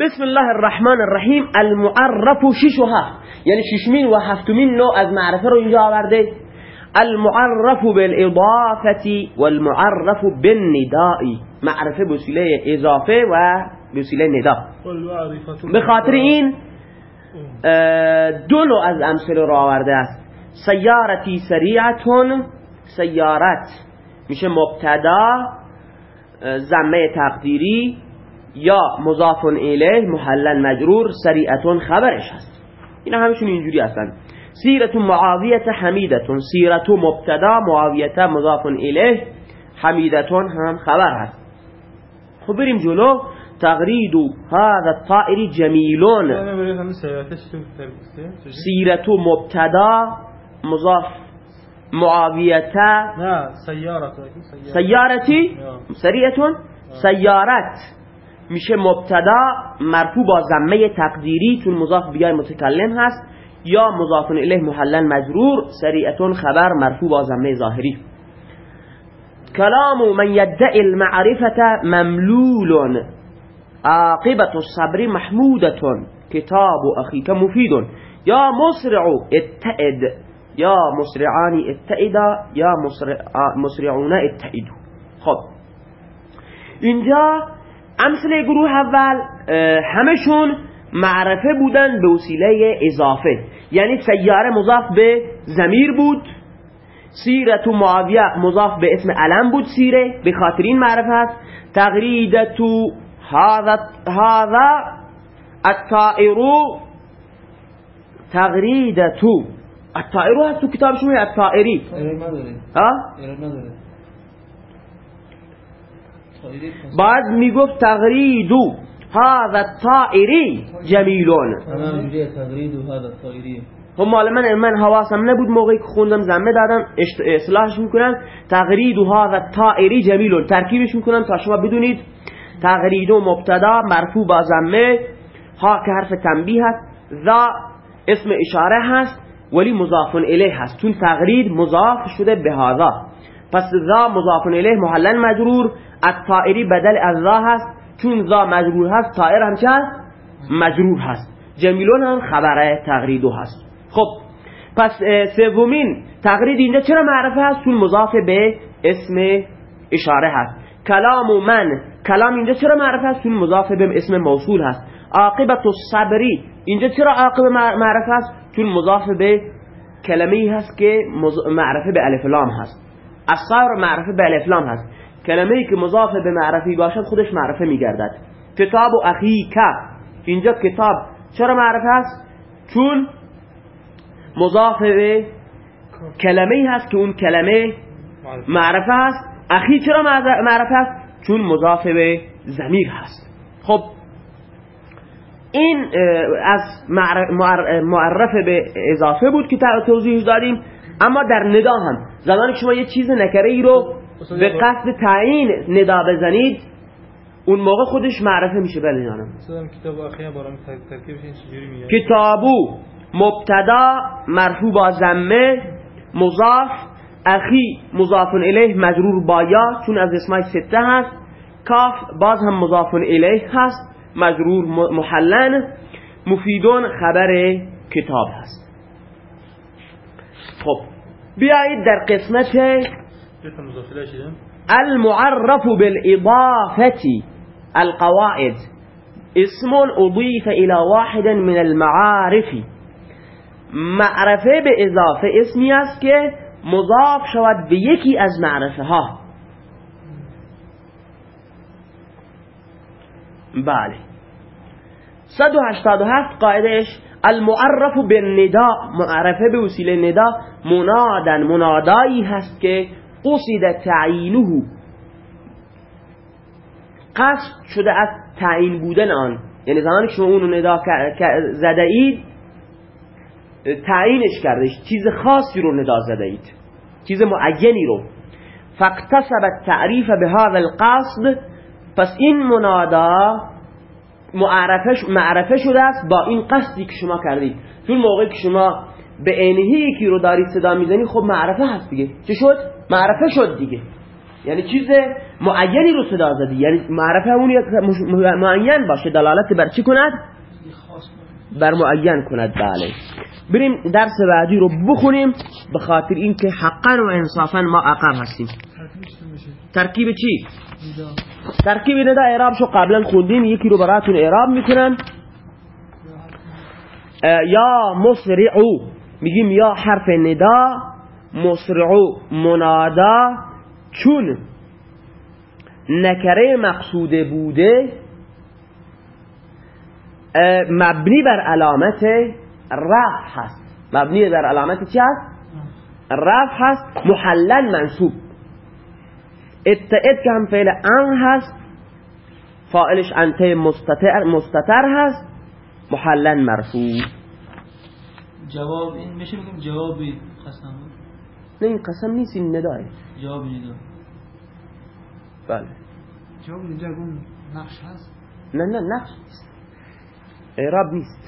بسم الله الرحمن الرحیم المعرف شش و هفت یعنی ششمین و هفتمین نوع از معرفه رو اینجا آورده المعرف بالاضافه والمعرف بالنداء معرفه بسیله اضافه و بسیله ندا به خاطر این دو نوع از امثله رو آورده است سیارتی سریعتون سیارت میشه مبتدا زمه تقدیری یا مضاف الیه محلن مجرور سریعتون خبرش هست. اینا همشون اینجوری هستن. سیرت معاویت حمیدتون سیرت مبتدا معاویت مضاف الیه حمیدتون هم خبر هست. خب بریم جلو. تغرید هذا الطائر جمیلون. سیرت مبتدا مضاف معاویت. نه سیارت. سیارتی؟ سریعتون؟ سیارت. میشه مبتدا مرفوع با ضمه تقدیری چون مضاف بیای متکلم هست یا مضاف الیه محلن مجرور سریعتون خبر مرفوع با ضمه ظاهری. کلام من یدعی المعرفة مملول عاقبت الصبر محمودتون کتاب اخیک مفید یا مسرع اتعد. یا مسرعانی اتعدا. یا مسرعون اتعدو. خب. اینجا امثله گروه اول همشون معرفه بودن به وسیله اضافه. یعنی سیاره مضاف به زمیر بود. سیرت معاویه مضاف به اسم علم بود سیره به خاطر این معرفه هست تغریدت هذا هذا الطائر. تغریدت الطائر هست تو کتاب شما الطائری. ها؟ بعد می‌گفت تغریدو هذا الطائری جمیلون. هم مال من من حواسم نبود موقعی که خوندم زمه دادم اصلاحش می‌کنن. تغرید و هذا الطائری جمیلون. ترکیبش می‌کنن تا شما بدونید. تغرید و مبتدا مرفوع با زمه. ها که حرف تنبیه هست. ذا اسم اشاره هست ولی مضاف الیه هست. چون تغرید مضاف شده به هذا. پس ذا مضاف الیه محلن مجرور الطائری بدل از ذا هست چون ذا مجرور هست طائر هم چه مجرور هست. جمیلون هم خبره تغریدو هست. خب پس سومین تغرید اینجا چرا معرفه هست؟ چون مضاف به اسم اشاره هست. کلام من کلام اینجا چرا معرفه هست؟ چون مضاف به اسم موصول هست. عاقبت الصبری اینجا چرا عاقب معرفه هست؟ چون مضاف به کلمه هست که معرفه به الف لام هست. الصبر معرفه به الف لام هست. کلمه که مضاف به معرفی باشد خودش معرفه میگردد. کتاب و اخیک. اینجا کتاب چرا معرفه هست؟ چون مضاف به کلمه هست که اون کلمه معرفه هست. اخی چرا معرفه هست؟ چون مضاف به زمیر هست. خب این از معرف به اضافه بود که توضیح دادیم. اما در ندا هم. زمانی که شما یه چیز نکره ای رو به قصد تعیین ندا بزنید اون موقع خودش معرفه میشه. بله جانم. کتابو مبتدا مرفوع با زمه مضاف اخی مضاف الیه مجرور با یا چون از اسمای سته هست. کاف باز هم مضاف الیه هست. مجرور محلن. مفیدون خبر کتاب هست. خب بیایید در قسمت المعرف بالإضافة القواعد. اسم أضيف إلى واحد من المعارف. معرفه به اضافه اسمی است که مضاف شود به یکی از معرفه ها بله 187 قاعدهش المعرف بالندا معرفه به وسیله ندا منادن منادایی هست که قصد تعیینه. قصد شده از تعیین بودن آن. یعنی زمانی که شما اونو ندا زده اید تعیینش کرده چیز خاصی رو ندا زده اید. چیز معینی رو. فاقتصب تعریف به هذا القصد پس این منادا معرفه معرفه شده است با این قصدی که شما کردید. چون موقعی که شما به عینه یکی رو دارید صدا می‌زنی خب معرفه هست دیگه. چه شد؟ معرفه شد دیگه. یعنی چیز معینی رو صدا زدی. یعنی معرفه اون معین باشه. دلالت بر چی کند؟ بر معین کند. بله. بریم درس بعدی رو بخونیم به خاطر اینکه حقا و انصافا ما عقب هستیم. ترکیب چی؟ ترکیب ندا اعراب شو قبلا خوندیم یکی رو براتون اعراب می‌کنن یا مسرعو میگیم یا حرف ندا مسرعو منادا چون. نکره مقصوده بوده مبنی بر علامت رفع هست. مبنی بر علامت چی هست؟ رفع هست محلن منصوب. اتعد که هم فعل ان هست فائلش انته مستتر, مستتر هست محلن مرفوع. جواب این میشه بگیم جوابی قسم نه این قسم نیست این نداه جواب ندا بله. جواب اینجا گم نقش هست؟ نه نه نقش نیست. اعراب نیست.